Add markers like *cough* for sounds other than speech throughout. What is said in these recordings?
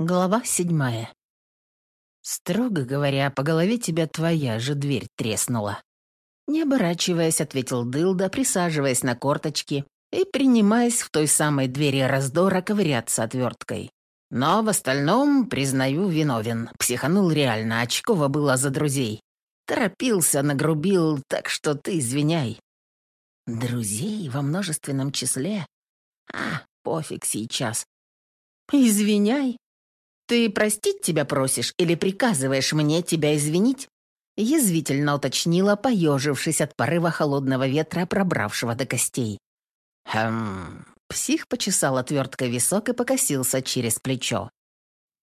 Глава седьмая. «Строго говоря, по голове тебя твоя же дверь треснула». Не оборачиваясь, ответил Дылда, присаживаясь на корточки и принимаясь в той самой двери раздора ковыряться отверткой. Но в остальном, признаю, виновен. Психанул реально, очково было за друзей. Торопился, нагрубил, так что ты извиняй. Друзей во множественном числе? А, пофиг сейчас. Извиняй, «Ты простить тебя просишь или приказываешь мне тебя извинить?» Язвительно уточнила, поежившись от порыва холодного ветра, пробравшего до костей. «Хм...» Псих почесал отверткой висок и покосился через плечо.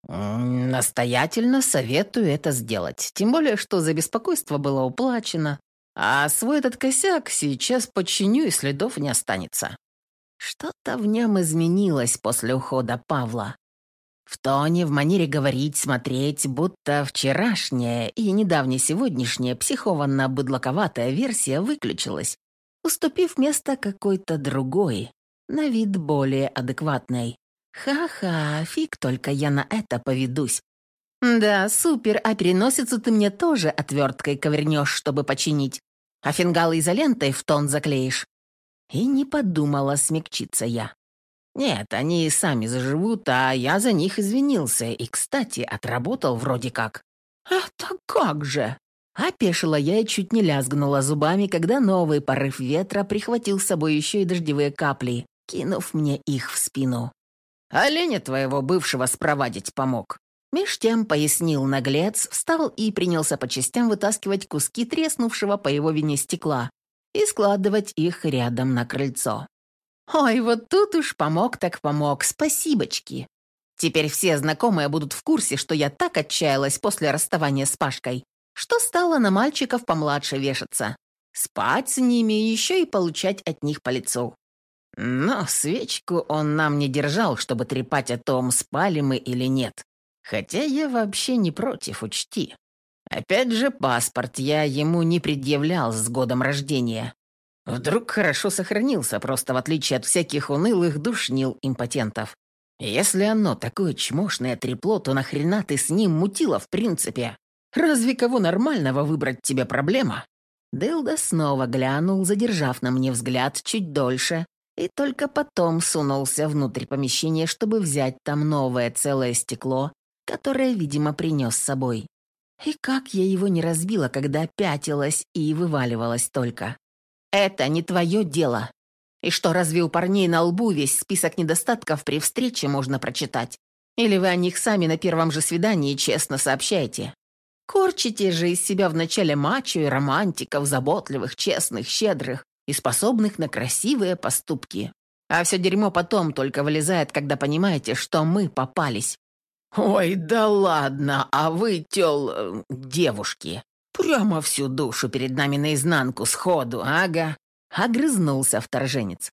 «Настоятельно советую это сделать, тем более, что за беспокойство было уплачено, а свой этот косяк сейчас подчиню и следов не останется». Что-то в нем изменилось после ухода Павла. В тоне, в манере говорить, смотреть, будто вчерашняя и недавне сегодняшняя психованно-быдлаковатая версия выключилась, уступив место какой-то другой, на вид более адекватной. Ха-ха, фиг только я на это поведусь. Да, супер, а переносицу ты мне тоже отверткой ковернешь, чтобы починить, а фингалы изолентой в тон заклеишь. И не подумала смягчиться я. «Нет, они сами заживут, а я за них извинился и, кстати, отработал вроде как». «Это как же?» Опешила я и чуть не лязгнула зубами, когда новый порыв ветра прихватил с собой еще и дождевые капли, кинув мне их в спину. «Оленя твоего бывшего спровадить помог». Меж тем пояснил наглец, встал и принялся по частям вытаскивать куски треснувшего по его вине стекла и складывать их рядом на крыльцо. Ой, вот тут уж помог так помог, спасибочки. Теперь все знакомые будут в курсе, что я так отчаялась после расставания с Пашкой, что стала на мальчиков помладше вешаться. Спать с ними еще и получать от них по лицу. Но свечку он нам не держал, чтобы трепать о том, спали мы или нет. Хотя я вообще не против, учти. Опять же, паспорт я ему не предъявлял с годом рождения. Вдруг хорошо сохранился, просто в отличие от всяких унылых душнил импотентов. Если оно такое чмошное трепло, то нахрена ты с ним мутила в принципе? Разве кого нормального выбрать тебе проблема?» Дылда снова глянул, задержав на мне взгляд чуть дольше, и только потом сунулся внутрь помещения, чтобы взять там новое целое стекло, которое, видимо, принес с собой. И как я его не разбила, когда пятилась и вываливалась только. Это не твое дело. И что, разве у парней на лбу весь список недостатков при встрече можно прочитать? Или вы о них сами на первом же свидании честно сообщаете? Корчите же из себя вначале мачо и романтиков, заботливых, честных, щедрых и способных на красивые поступки. А все дерьмо потом только вылезает, когда понимаете, что мы попались. «Ой, да ладно, а вы, тел... Э, девушки, Прямо всю душу перед нами наизнанку сходу, ага!» Огрызнулся вторженец.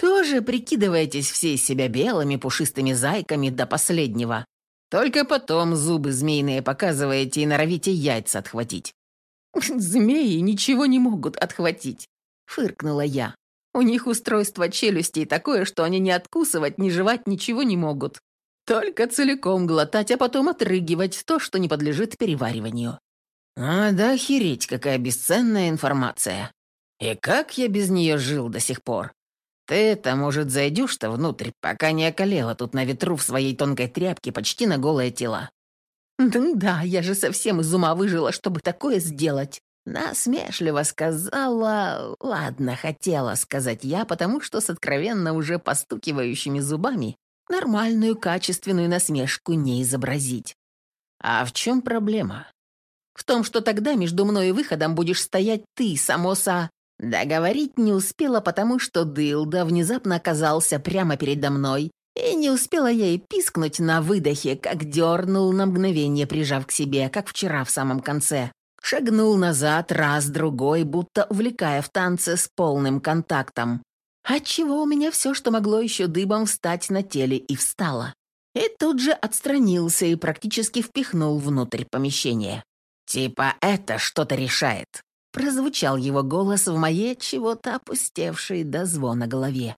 «Тоже прикидываетесь все из себя белыми пушистыми зайками до последнего. Только потом зубы змеиные показываете и норовите яйца отхватить». *laughs* «Змеи ничего не могут отхватить», — фыркнула я. «У них устройство челюстей такое, что они ни откусывать, ни жевать ничего не могут. Только целиком глотать, а потом отрыгивать то, что не подлежит перевариванию. А да охереть, какая бесценная информация. И как я без нее жил до сих пор? Ты-то, может, зайдешь-то внутрь, пока не околела тут на ветру в своей тонкой тряпке почти на голое тело. Да, да, я же совсем из ума выжила, чтобы такое сделать. Насмешливо сказала... Ладно, хотела сказать я, потому что с откровенно уже постукивающими зубами нормальную качественную насмешку не изобразить. А в чем проблема? В том, что тогда между мной и выходом будешь стоять ты, самоса. Договорить не успела, потому что Дылда внезапно оказался прямо передо мной, и не успела я и пискнуть на выдохе, как дернул на мгновение, прижав к себе, как вчера в самом конце. Шагнул назад раз-другой, будто увлекая в танце с полным контактом. Отчего у меня все, что могло еще дыбом встать на теле, и встало. И тут же отстранился и практически впихнул внутрь помещения. «Типа это что-то решает», — прозвучал его голос в моей чего-то опустевшей до звона голове.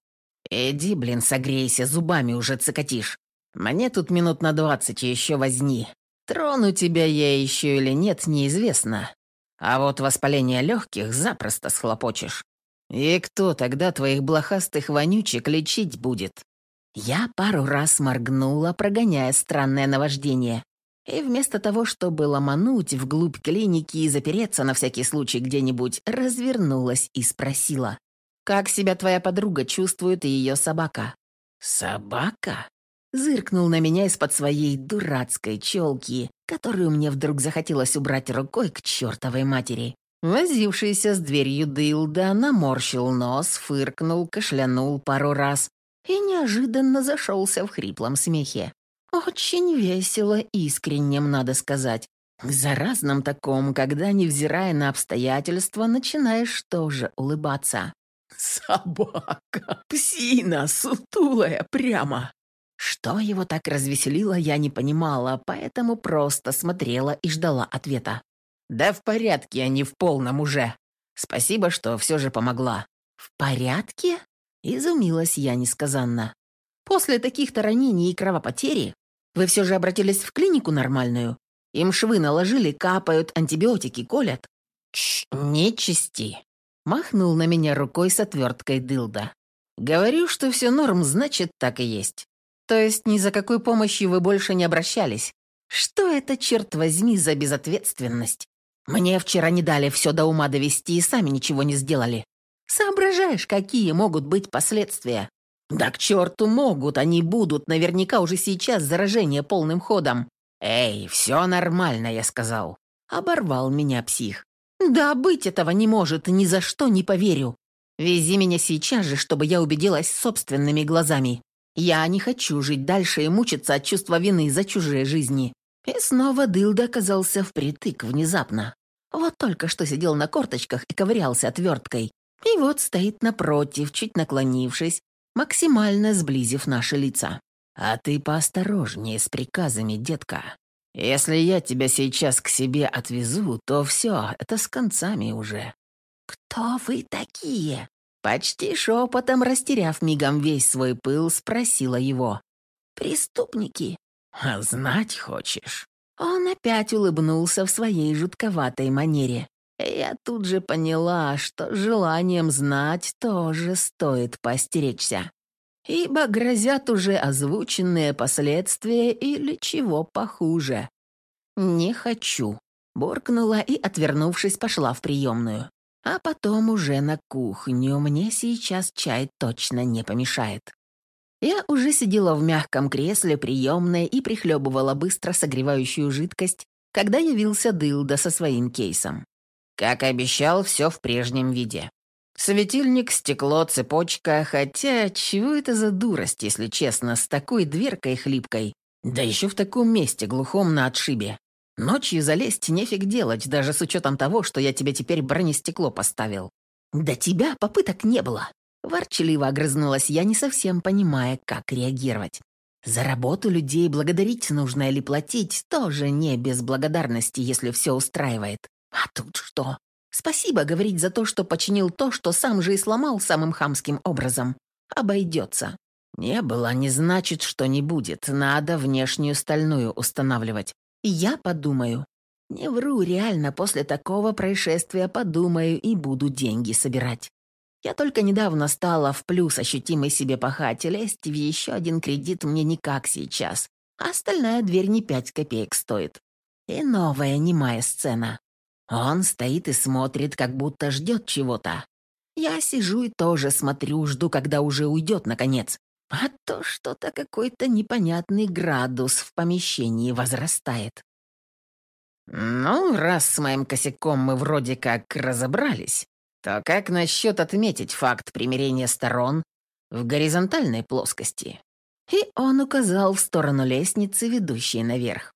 «Иди, блин, согрейся, зубами уже цокотишь. Мне тут минут на двадцать еще возни. Трону тебя я еще или нет, неизвестно. А вот воспаление легких запросто схлопочешь. И кто тогда твоих блохастых вонючек лечить будет? Я пару раз моргнула, прогоняя странное наваждение. И вместо того, чтобы ломануть вглубь клиники и запереться на всякий случай где-нибудь, развернулась и спросила. «Как себя твоя подруга чувствует и ее собака?» «Собака?» Зыркнул на меня из-под своей дурацкой челки, которую мне вдруг захотелось убрать рукой к чертовой матери. Возившийся с дверью Дилда наморщил нос, фыркнул, кашлянул пару раз и неожиданно зашелся в хриплом смехе. Очень весело, искренним, надо сказать. Заразном таком, когда, невзирая на обстоятельства, начинаешь тоже улыбаться. «Собака! Псина! Сутулая прямо!» Что его так развеселило, я не понимала, поэтому просто смотрела и ждала ответа. «Да в порядке, а не в полном уже. Спасибо, что все же помогла». «В порядке?» – изумилась я несказанно. «После таких-то ранений и кровопотери вы все же обратились в клинику нормальную? Им швы наложили, капают, антибиотики колят?» «Чш, не чисти!» – махнул на меня рукой с отверткой дылда. «Говорю, что все норм, значит, так и есть. То есть ни за какой помощью вы больше не обращались? Что это, черт возьми, за безответственность? Мне вчера не дали все до ума довести и сами ничего не сделали. Соображаешь, какие могут быть последствия? Да к черту могут, они будут, наверняка уже сейчас заражение полным ходом. Эй, все нормально, я сказал. Оборвал меня псих. Да быть этого не может, ни за что не поверю. Вези меня сейчас же, чтобы я убедилась собственными глазами. Я не хочу жить дальше и мучиться от чувства вины за чужие жизни. И снова Дылда оказался впритык внезапно. Вот только что сидел на корточках и ковырялся отверткой. И вот стоит напротив, чуть наклонившись, максимально сблизив наши лица. «А ты поосторожнее с приказами, детка. Если я тебя сейчас к себе отвезу, то все, это с концами уже». «Кто вы такие?» Почти шепотом, растеряв мигом весь свой пыл, спросила его. «Преступники?» «А знать хочешь?» Он опять улыбнулся в своей жутковатой манере. Я тут же поняла, что желанием знать тоже стоит постеречься. Ибо грозят уже озвученные последствия или чего похуже. «Не хочу», — буркнула и, отвернувшись, пошла в приемную. А потом уже на кухню. Мне сейчас чай точно не помешает. Я уже сидела в мягком кресле приемной и прихлебывала быстро согревающую жидкость, когда явился Дылда со своим кейсом. Как обещал, все в прежнем виде. Светильник, стекло, цепочка, хотя чего это за дурость, если честно, с такой дверкой хлипкой, да еще в таком месте глухом на отшибе. Ночью залезть нефиг делать, даже с учетом того, что я тебе теперь бронестекло поставил. До тебя попыток не было. Ворчаливо огрызнулась я, не совсем понимая, как реагировать. За работу людей благодарить нужно или платить тоже не без благодарности, если все устраивает. А тут что? Спасибо говорить за то, что починил то, что сам же и сломал самым хамским образом. Обойдется. Не было, не значит, что не будет. Надо внешнюю стальную устанавливать. Я подумаю. Не вру, реально, после такого происшествия подумаю и буду деньги собирать. Я только недавно стала в плюс ощутимой себе пахать, лезть в еще один кредит мне никак сейчас. А остальная дверь не пять копеек стоит. И новая немая сцена. Он стоит и смотрит, как будто ждет чего-то. Я сижу и тоже смотрю, жду, когда уже уйдет, наконец. А то что-то какой-то непонятный градус в помещении возрастает. Ну, раз с моим косяком мы вроде как разобрались, то как насчет отметить факт примирения сторон в горизонтальной плоскости? И он указал в сторону лестницы, ведущей наверх.